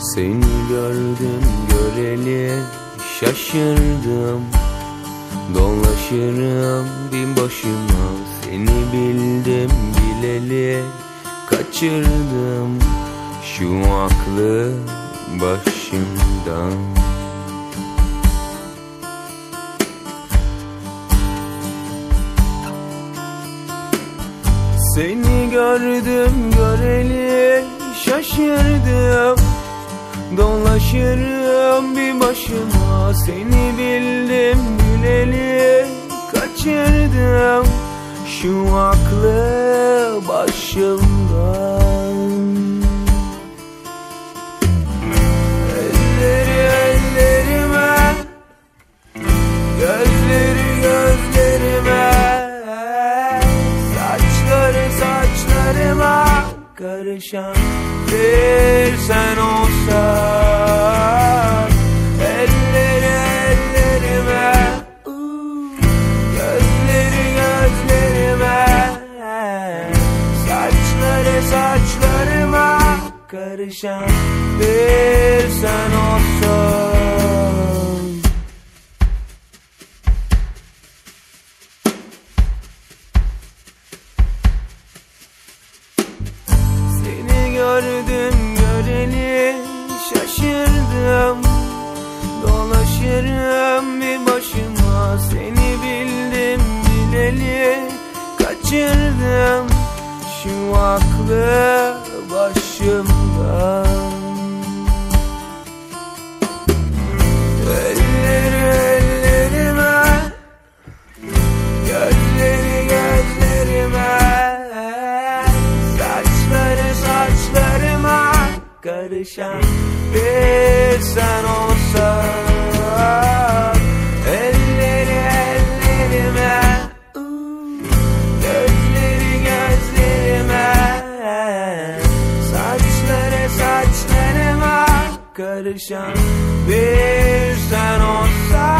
Seni gördüm göreli şaşırdım. Dolaşırım bin başıma Seni bildim bileli kaçırdım. Şu aklı başımdan. Seni gördüm göreli şaşırdım Dolaşırım bir başıma Seni bildim bileli. Kaçırdım Şu aklı başımdan. Elleri ellerime Gözleri gözlerime. Saçları saçlarıma Karışan bir sen olsan Saçları saçlarıma Karışan bir sen olsan Seni gördüm göreli şaşırdım. Dolaşırım bir başıma Seni bildim bileli kaçırdım Şu aklı başımdan Elleri ellerime Gözleri gözlerime Saçları saçlarıma Karışan bir sen olsan perişan Bir sen olsan